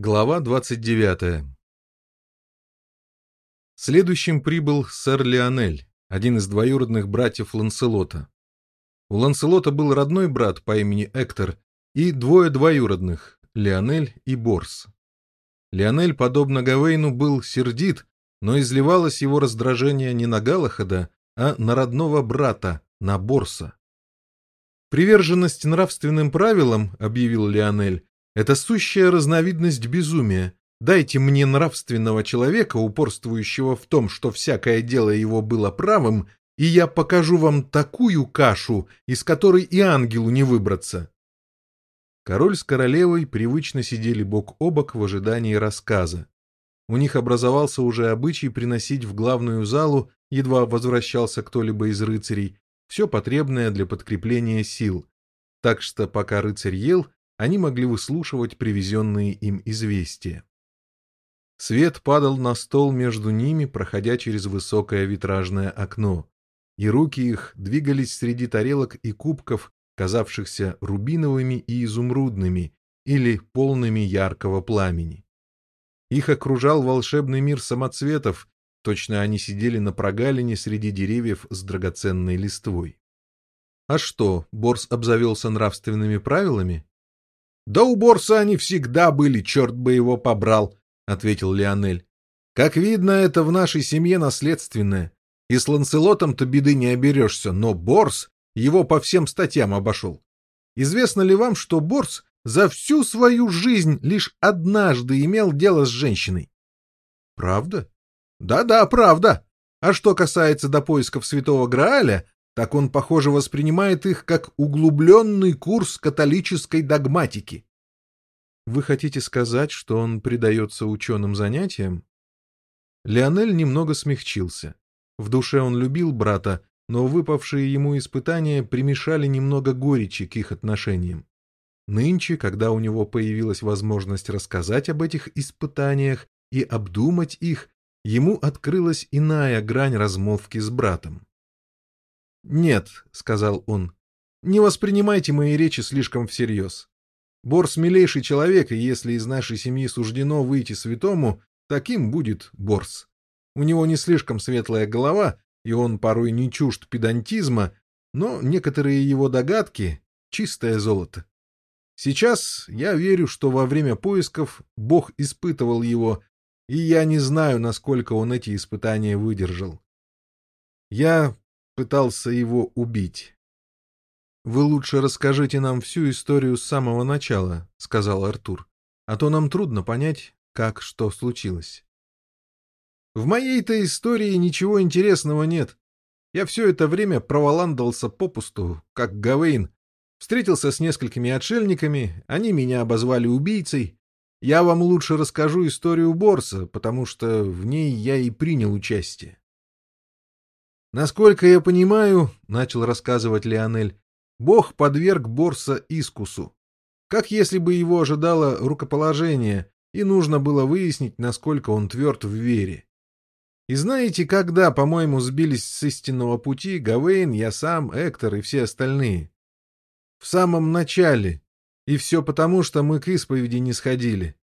Глава 29 Следующим прибыл сэр Леонель, один из двоюродных братьев Ланселота. У Ланселота был родной брат по имени Эктор и двое двоюродных — Леонель и Борс. Леонель, подобно Гавейну, был сердит, но изливалось его раздражение не на Галахада, а на родного брата, на Борса. «Приверженность нравственным правилам, — объявил Леонель, это сущая разновидность безумия. Дайте мне нравственного человека, упорствующего в том, что всякое дело его было правым, и я покажу вам такую кашу, из которой и ангелу не выбраться. Король с королевой привычно сидели бок о бок в ожидании рассказа. У них образовался уже обычай приносить в главную залу, едва возвращался кто-либо из рыцарей, все потребное для подкрепления сил. Так что, пока рыцарь ел, они могли выслушивать привезенные им известия. Свет падал на стол между ними, проходя через высокое витражное окно, и руки их двигались среди тарелок и кубков, казавшихся рубиновыми и изумрудными или полными яркого пламени. Их окружал волшебный мир самоцветов, точно они сидели на прогалине среди деревьев с драгоценной листвой. А что, Борс обзавелся нравственными правилами? Да у Борса они всегда были, черт бы его побрал, — ответил Леонель. Как видно, это в нашей семье наследственное. И с Ланселотом-то беды не оберешься, но Борс его по всем статьям обошел. Известно ли вам, что Борс за всю свою жизнь лишь однажды имел дело с женщиной? Правда? Да-да, правда. А что касается до поисков святого Грааля, так он, похоже, воспринимает их как углубленный курс католической догматики. Вы хотите сказать, что он предается ученым занятиям? Леонель немного смягчился. В душе он любил брата, но выпавшие ему испытания примешали немного горечи к их отношениям. Нынче, когда у него появилась возможность рассказать об этих испытаниях и обдумать их, ему открылась иная грань размолвки с братом. «Нет», — сказал он, — «не воспринимайте мои речи слишком всерьез. Борс — милейший человек, и если из нашей семьи суждено выйти святому, таким будет Борс. У него не слишком светлая голова, и он порой не чужд педантизма, но некоторые его догадки — чистое золото. Сейчас я верю, что во время поисков Бог испытывал его, и я не знаю, насколько он эти испытания выдержал. Я пытался его убить. «Вы лучше расскажите нам всю историю с самого начала», — сказал Артур, «а то нам трудно понять, как что случилось». «В моей-то истории ничего интересного нет. Я все это время проволандался попусту, как Гавейн, встретился с несколькими отшельниками, они меня обозвали убийцей. Я вам лучше расскажу историю Борса, потому что в ней я и принял участие. Насколько я понимаю, — начал рассказывать Леонель, — Бог подверг Борса искусу. Как если бы его ожидало рукоположение, и нужно было выяснить, насколько он тверд в вере. И знаете, когда, по-моему, сбились с истинного пути Гавейн, я сам, Эктор и все остальные? В самом начале. И все потому, что мы к исповеди не сходили.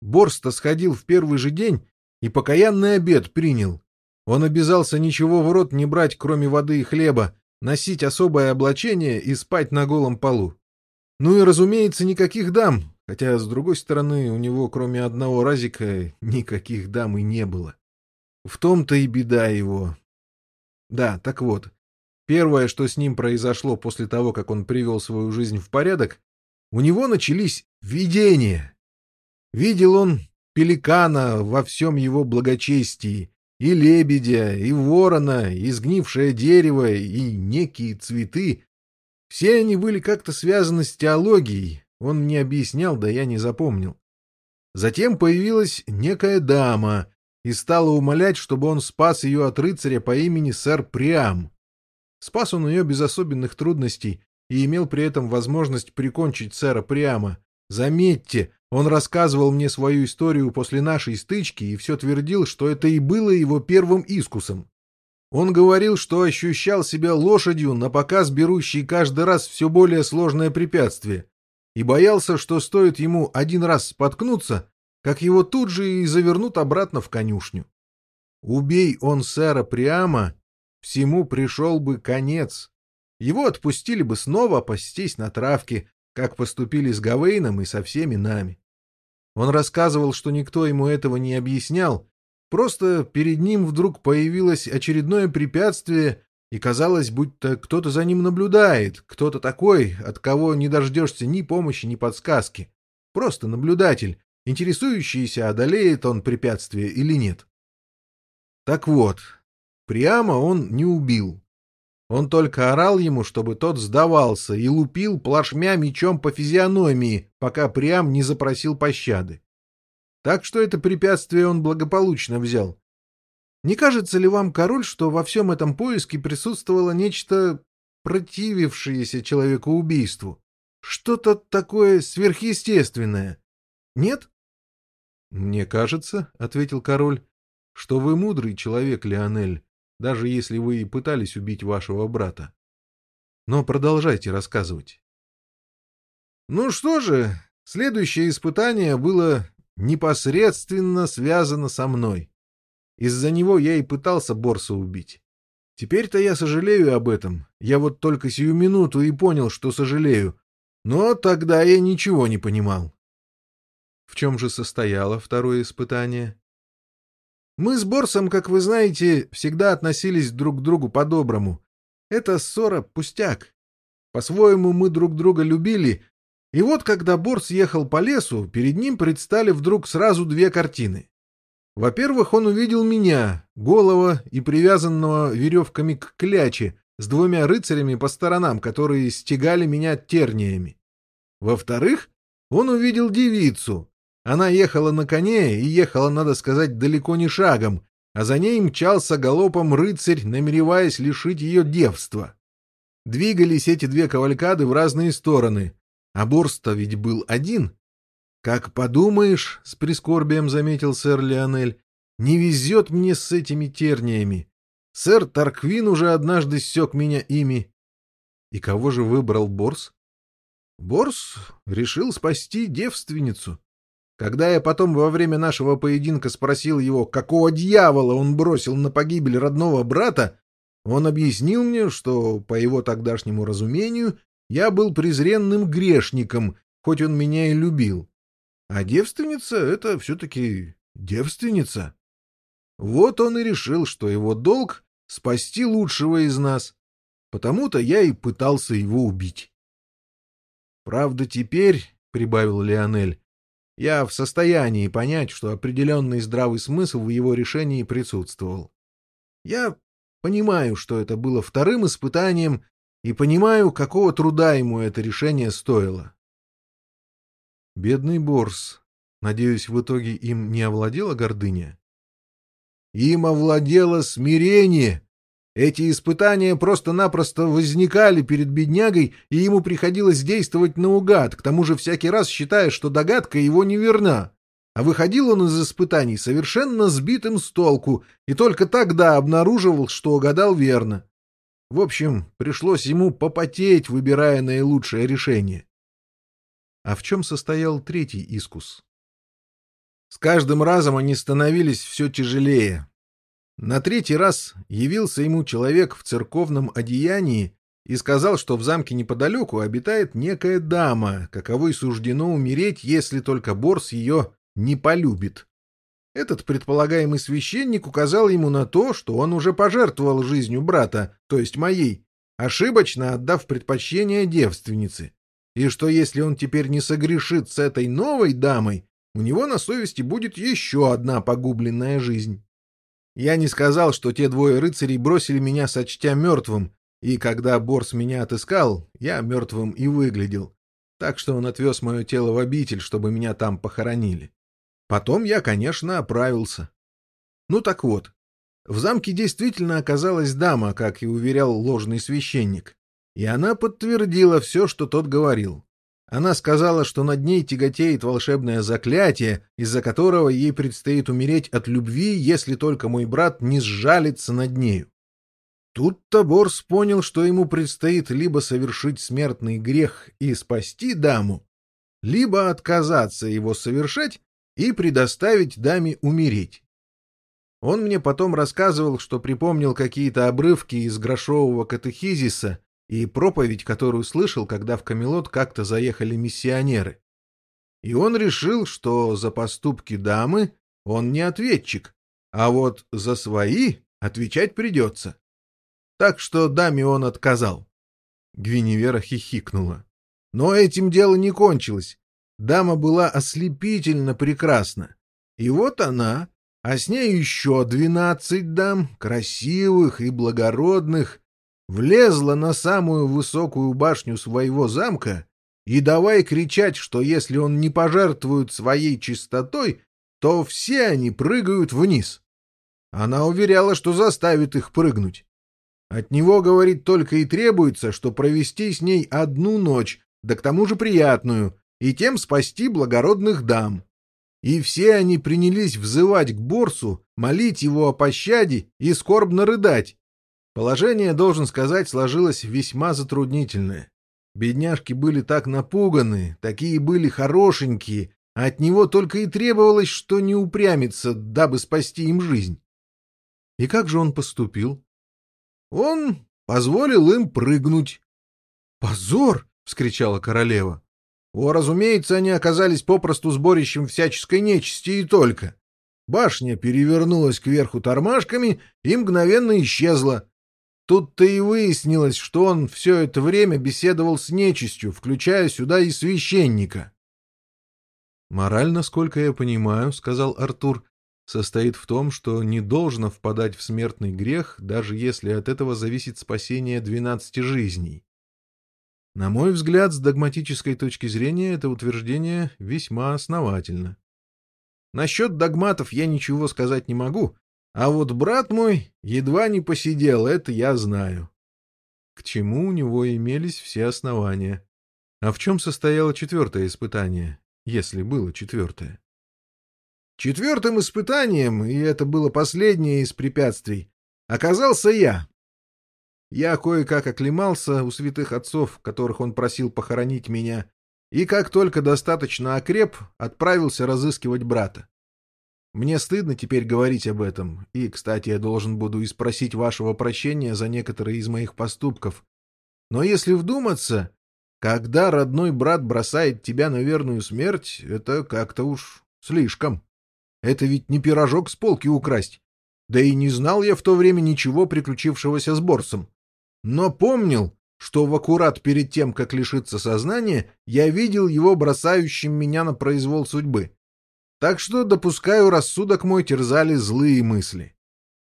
Борс-то сходил в первый же день и покаянный обед принял. Он обязался ничего в рот не брать, кроме воды и хлеба, носить особое облачение и спать на голом полу. Ну и, разумеется, никаких дам, хотя, с другой стороны, у него, кроме одного разика, никаких дам и не было. В том-то и беда его. Да, так вот, первое, что с ним произошло после того, как он привел свою жизнь в порядок, у него начались видения. Видел он пеликана во всем его благочестии, и лебедя, и ворона, и сгнившее дерево, и некие цветы. Все они были как-то связаны с теологией, он мне объяснял, да я не запомнил. Затем появилась некая дама и стала умолять, чтобы он спас ее от рыцаря по имени сэр Приам. Спас он ее без особенных трудностей и имел при этом возможность прикончить сэра Приама. Заметьте, он рассказывал мне свою историю после нашей стычки и все твердил, что это и было его первым искусом. Он говорил, что ощущал себя лошадью, на показ берущей каждый раз все более сложное препятствие, и боялся, что стоит ему один раз споткнуться, как его тут же и завернут обратно в конюшню. Убей он сэра прямо, всему пришел бы конец. Его отпустили бы снова пастись на травке, как поступили с Гавейном и со всеми нами. Он рассказывал, что никто ему этого не объяснял, просто перед ним вдруг появилось очередное препятствие, и казалось, будто кто-то за ним наблюдает, кто-то такой, от кого не дождешься ни помощи, ни подсказки. Просто наблюдатель, интересующийся, одолеет он препятствие или нет. Так вот, прямо он не убил. Он только орал ему, чтобы тот сдавался, и лупил плашмя мечом по физиономии, пока Приам не запросил пощады. Так что это препятствие он благополучно взял. Не кажется ли вам, король, что во всем этом поиске присутствовало нечто противившееся человекоубийству? Что-то такое сверхъестественное? Нет? — Мне кажется, — ответил король, — что вы мудрый человек, Леонель, даже если вы и пытались убить вашего брата. Но продолжайте рассказывать. Ну что же, следующее испытание было непосредственно связано со мной. Из-за него я и пытался Борса убить. Теперь-то я сожалею об этом. Я вот только сию минуту и понял, что сожалею. Но тогда я ничего не понимал. В чем же состояло второе испытание? Мы с Борсом, как вы знаете, всегда относились друг к другу по-доброму. Это ссора — пустяк. По-своему мы друг друга любили, и вот когда Борс ехал по лесу, перед ним предстали вдруг сразу две картины. Во-первых, он увидел меня, голого и привязанного веревками к кляче, с двумя рыцарями по сторонам, которые стегали меня терниями. Во-вторых, он увидел девицу, она ехала на коне и ехала, надо сказать, далеко не шагом, а за ней мчался галопом рыцарь, намереваясь лишить ее девства. Двигались эти две кавалькады в разные стороны, а Борста ведь был один. «Как подумаешь», — с прискорбием заметил сэр Леонель, — «не везет мне с этими терниями. Сэр Тарквин уже однажды ссек меня ими». «И кого же выбрал Борс?» «Борс решил спасти девственницу. Когда я потом во время нашего поединка спросил его, какого дьявола он бросил на погибель родного брата, он объяснил мне, что, по его тогдашнему разумению, я был презренным грешником, хоть он меня и любил. А девственница — это все-таки девственница. Вот он и решил, что его долг — спасти лучшего из нас. Потому-то я и пытался его убить. Правда, теперь, — прибавил Леонель, я в состоянии понять, что определенный здравый смысл в его решении присутствовал. Я понимаю, что это было вторым испытанием, и понимаю, какого труда ему это решение стоило. Бедный Борс. Надеюсь, в итоге им не овладела гордыня? Им овладело смирение, эти испытания просто-напросто возникали перед беднягой, и ему приходилось действовать наугад, к тому же всякий раз считая, что догадка его неверна. А выходил он из испытаний совершенно сбитым с толку, и только тогда обнаруживал, что угадал верно. В общем, пришлось ему попотеть, выбирая наилучшее решение. А в чем состоял третий искус? С каждым разом они становились все тяжелее. На третий раз явился ему человек в церковном одеянии и сказал, что в замке неподалеку обитает некая дама, каковой суждено умереть, если только Борс ее не полюбит. Этот предполагаемый священник указал ему на то, что он уже пожертвовал жизнью брата, то есть моей, ошибочно отдав предпочтение девственнице, и что если он теперь не согрешит с этой новой дамой, у него на совести будет еще одна погубленная жизнь. Я не сказал, что те двое рыцарей бросили меня, сочтя мертвым, и когда Борс меня отыскал, я мертвым и выглядел. Так что он отвез мое тело в обитель, чтобы меня там похоронили. Потом я, конечно, оправился. Ну так вот, в замке действительно оказалась дама, как и уверял ложный священник, и она подтвердила все, что тот говорил. Она сказала, что над ней тяготеет волшебное заклятие, из-за которого ей предстоит умереть от любви, если только мой брат не сжалится над нею. Тут-то Борс понял, что ему предстоит либо совершить смертный грех и спасти даму, либо отказаться его совершать и предоставить даме умереть. Он мне потом рассказывал, что припомнил какие-то обрывки из грошового катехизиса и проповедь, которую слышал, когда в Камелот как-то заехали миссионеры. И он решил, что за поступки дамы он не ответчик, а вот за свои отвечать придется. Так что даме он отказал. Гвиневера хихикнула. Но этим дело не кончилось. Дама была ослепительно прекрасна. И вот она, а с ней еще двенадцать дам, красивых и благородных, влезла на самую высокую башню своего замка и давай кричать, что если он не пожертвует своей чистотой, то все они прыгают вниз. Она уверяла, что заставит их прыгнуть. От него, говорит, только и требуется, что провести с ней одну ночь, да к тому же приятную, и тем спасти благородных дам. И все они принялись взывать к Борсу, молить его о пощаде и скорбно рыдать. Положение, должен сказать, сложилось весьма затруднительное. Бедняжки были так напуганы, такие были хорошенькие, а от него только и требовалось, что не упрямиться, дабы спасти им жизнь. И как же он поступил? Он позволил им прыгнуть. «Позор!» — вскричала королева. О, разумеется, они оказались попросту сборищем всяческой нечисти и только. Башня перевернулась кверху тормашками и мгновенно исчезла. Тут-то и выяснилось, что он все это время беседовал с нечистью, включая сюда и священника. «Мораль, насколько я понимаю, — сказал Артур, — состоит в том, что не должно впадать в смертный грех, даже если от этого зависит спасение двенадцати жизней. На мой взгляд, с догматической точки зрения, это утверждение весьма основательно. Насчет догматов я ничего сказать не могу, а вот брат мой едва не посидел, это я знаю. К чему у него имелись все основания. А в чем состояло четвертое испытание, если было четвертое? Четвертым испытанием, и это было последнее из препятствий, оказался я. Я кое-как оклемался у святых отцов, которых он просил похоронить меня, и как только достаточно окреп, отправился разыскивать брата. Мне стыдно теперь говорить об этом, и, кстати, я должен буду и спросить вашего прощения за некоторые из моих поступков. Но если вдуматься, когда родной брат бросает тебя на верную смерть, это как-то уж слишком. Это ведь не пирожок с полки украсть. Да и не знал я в то время ничего приключившегося с Борсом но помнил, что в аккурат перед тем, как лишиться сознания, я видел его бросающим меня на произвол судьбы. Так что, допускаю, рассудок мой терзали злые мысли.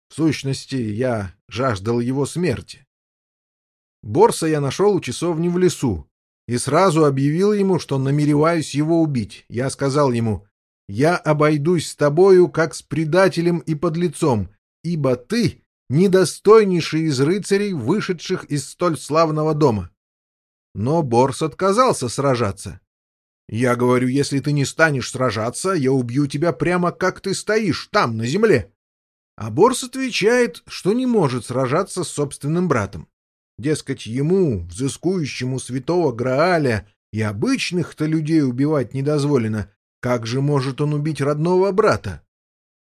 В сущности, я жаждал его смерти. Борса я нашел у часовни в лесу и сразу объявил ему, что намереваюсь его убить. Я сказал ему, «Я обойдусь с тобою, как с предателем и подлецом, ибо ты недостойнейший из рыцарей, вышедших из столь славного дома. Но Борс отказался сражаться. Я говорю, если ты не станешь сражаться, я убью тебя прямо как ты стоишь, там, на земле. А Борс отвечает, что не может сражаться с собственным братом. Дескать, ему, взыскующему святого Грааля, и обычных-то людей убивать не дозволено. Как же может он убить родного брата?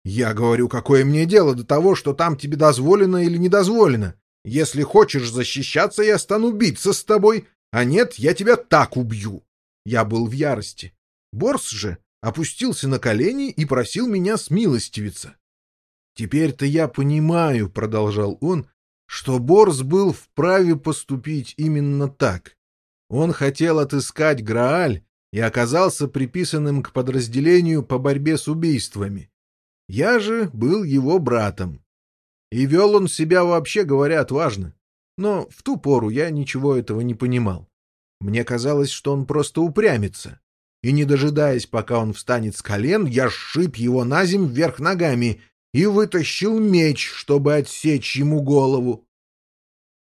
Я говорю, какое мне дело до того, что там тебе дозволено или не дозволено? Если хочешь защищаться, я стану биться с тобой, а нет, я тебя так убью. Я был в ярости. Борс же опустился на колени и просил меня смилостивиться. Теперь-то я понимаю, — продолжал он, — что Борс был вправе поступить именно так. Он хотел отыскать Грааль и оказался приписанным к подразделению по борьбе с убийствами. Я же был его братом. И вел он себя, вообще говоря, отважно. Но в ту пору я ничего этого не понимал. Мне казалось, что он просто упрямится. И, не дожидаясь, пока он встанет с колен, я сшиб его на земь вверх ногами и вытащил меч, чтобы отсечь ему голову.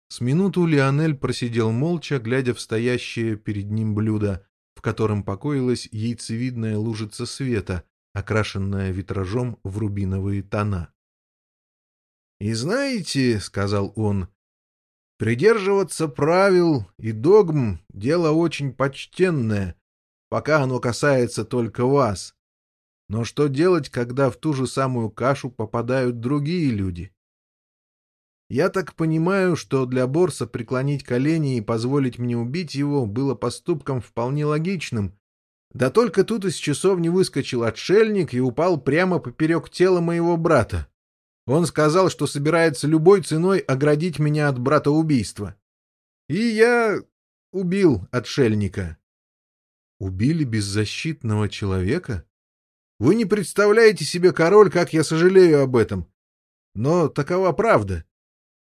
С минуту Лионель просидел молча, глядя в стоящее перед ним блюдо, в котором покоилась яйцевидная лужица света, окрашенная витражом в рубиновые тона. «И знаете, — сказал он, — придерживаться правил и догм — дело очень почтенное, пока оно касается только вас. Но что делать, когда в ту же самую кашу попадают другие люди? Я так понимаю, что для Борса преклонить колени и позволить мне убить его было поступком вполне логичным. Да только тут из часовни выскочил отшельник и упал прямо поперек тела моего брата. Он сказал, что собирается любой ценой оградить меня от брата убийства. И я убил отшельника. Убили беззащитного человека? Вы не представляете себе, король, как я сожалею об этом. Но такова правда.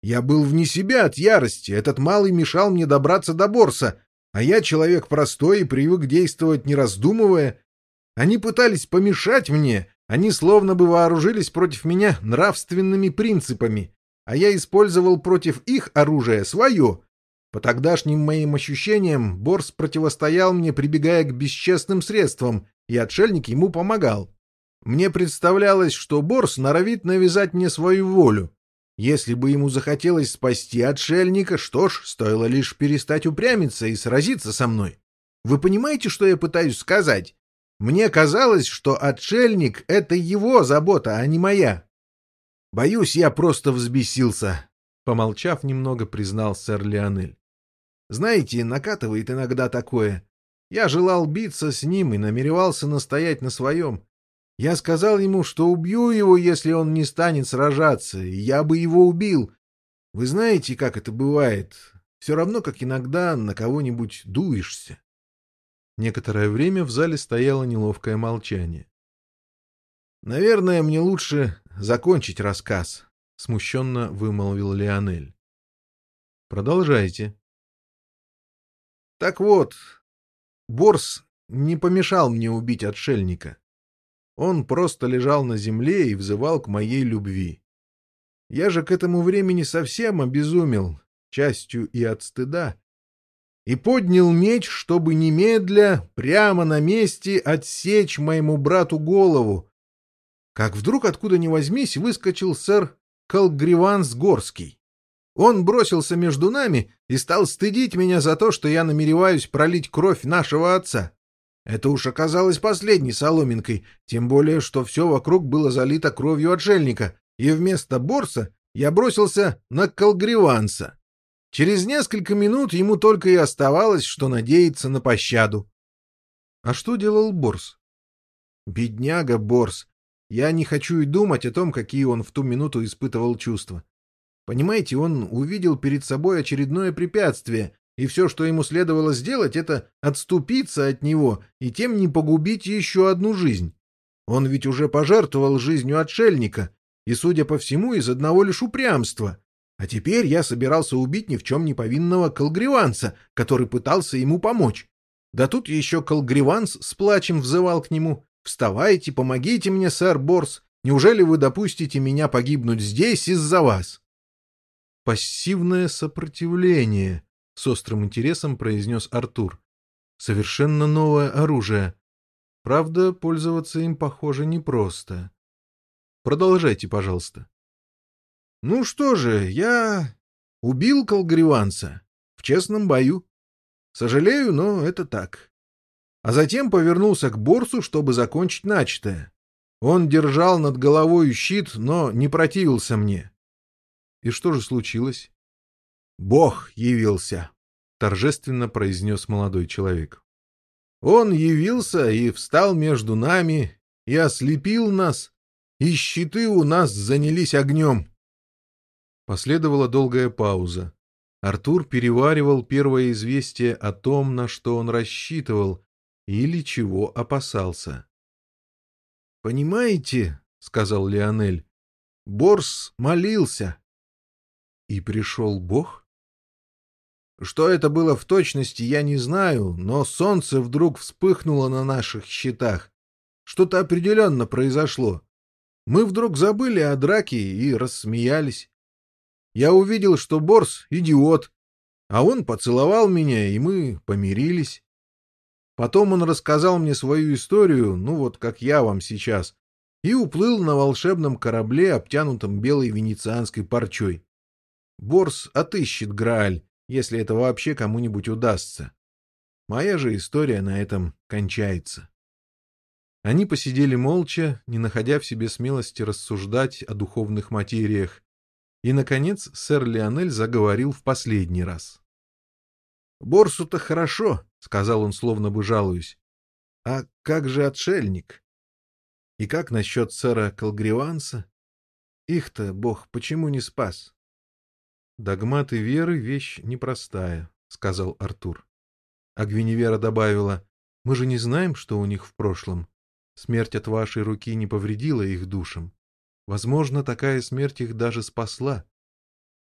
Я был вне себя от ярости. Этот малый мешал мне добраться до Борса, а я человек простой и привык действовать, не раздумывая. Они пытались помешать мне, они словно бы вооружились против меня нравственными принципами, а я использовал против их оружие свое. По тогдашним моим ощущениям, Борс противостоял мне, прибегая к бесчестным средствам, и отшельник ему помогал. Мне представлялось, что Борс норовит навязать мне свою волю. Если бы ему захотелось спасти отшельника, что ж, стоило лишь перестать упрямиться и сразиться со мной. Вы понимаете, что я пытаюсь сказать? Мне казалось, что отшельник — это его забота, а не моя. Боюсь, я просто взбесился, — помолчав немного, признал сэр Леонель. Знаете, накатывает иногда такое. Я желал биться с ним и намеревался настоять на своем. Я сказал ему, что убью его, если он не станет сражаться, и я бы его убил. Вы знаете, как это бывает. Все равно, как иногда на кого-нибудь дуешься. Некоторое время в зале стояло неловкое молчание. «Наверное, мне лучше закончить рассказ», — смущенно вымолвил Леонель. «Продолжайте». «Так вот, Борс не помешал мне убить отшельника. Он просто лежал на земле и взывал к моей любви. Я же к этому времени совсем обезумел, частью и от стыда, и поднял меч, чтобы немедля, прямо на месте, отсечь моему брату голову. Как вдруг, откуда ни возьмись, выскочил сэр Калгриванс Горский. Он бросился между нами и стал стыдить меня за то, что я намереваюсь пролить кровь нашего отца. Это уж оказалось последней соломинкой, тем более, что все вокруг было залито кровью отшельника, и вместо Борса я бросился на Калгриванса. Через несколько минут ему только и оставалось, что надеяться на пощаду. А что делал Борс? Бедняга Борс. Я не хочу и думать о том, какие он в ту минуту испытывал чувства. Понимаете, он увидел перед собой очередное препятствие, и все, что ему следовало сделать, это отступиться от него и тем не погубить еще одну жизнь. Он ведь уже пожертвовал жизнью отшельника, и, судя по всему, из одного лишь упрямства. А теперь я собирался убить ни в чем не повинного колгриванца, который пытался ему помочь. Да тут еще колгриванс с плачем взывал к нему. «Вставайте, помогите мне, сэр Борс. Неужели вы допустите меня погибнуть здесь из-за вас?» «Пассивное сопротивление», — с острым интересом произнес Артур. «Совершенно новое оружие. Правда, пользоваться им, похоже, непросто. Продолжайте, пожалуйста». «Ну что же, я убил колгриванца в честном бою. Сожалею, но это так». А затем повернулся к Борсу, чтобы закончить начатое. Он держал над головой щит, но не противился мне. И что же случилось? Бог явился, торжественно произнес молодой человек. Он явился и встал между нами, и ослепил нас, и щиты у нас занялись огнем. Последовала долгая пауза. Артур переваривал первое известие о том, на что он рассчитывал или чего опасался. «Понимаете, — сказал Леонель, — Борс молился. И пришел Бог? Что это было в точности, я не знаю, но солнце вдруг вспыхнуло на наших щитах. Что-то определенно произошло. Мы вдруг забыли о драке и рассмеялись. Я увидел, что Борс — идиот, а он поцеловал меня, и мы помирились. Потом он рассказал мне свою историю, ну вот как я вам сейчас, и уплыл на волшебном корабле, обтянутом белой венецианской парчой. Борс отыщет Грааль, если это вообще кому-нибудь удастся. Моя же история на этом кончается. Они посидели молча, не находя в себе смелости рассуждать о духовных материях, и, наконец, сэр Леонель заговорил в последний раз. «Борсу-то хорошо», — сказал он, словно бы жалуясь. «А как же отшельник? И как насчет сэра Колгриванса? Их-то, бог, почему не спас?» «Догматы веры — вещь непростая», — сказал Артур. А Гвиневера добавила, «Мы же не знаем, что у них в прошлом. Смерть от вашей руки не повредила их душам. Возможно, такая смерть их даже спасла.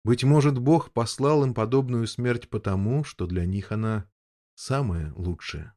Быть может, Бог послал им подобную смерть потому, что для них она самая лучшая».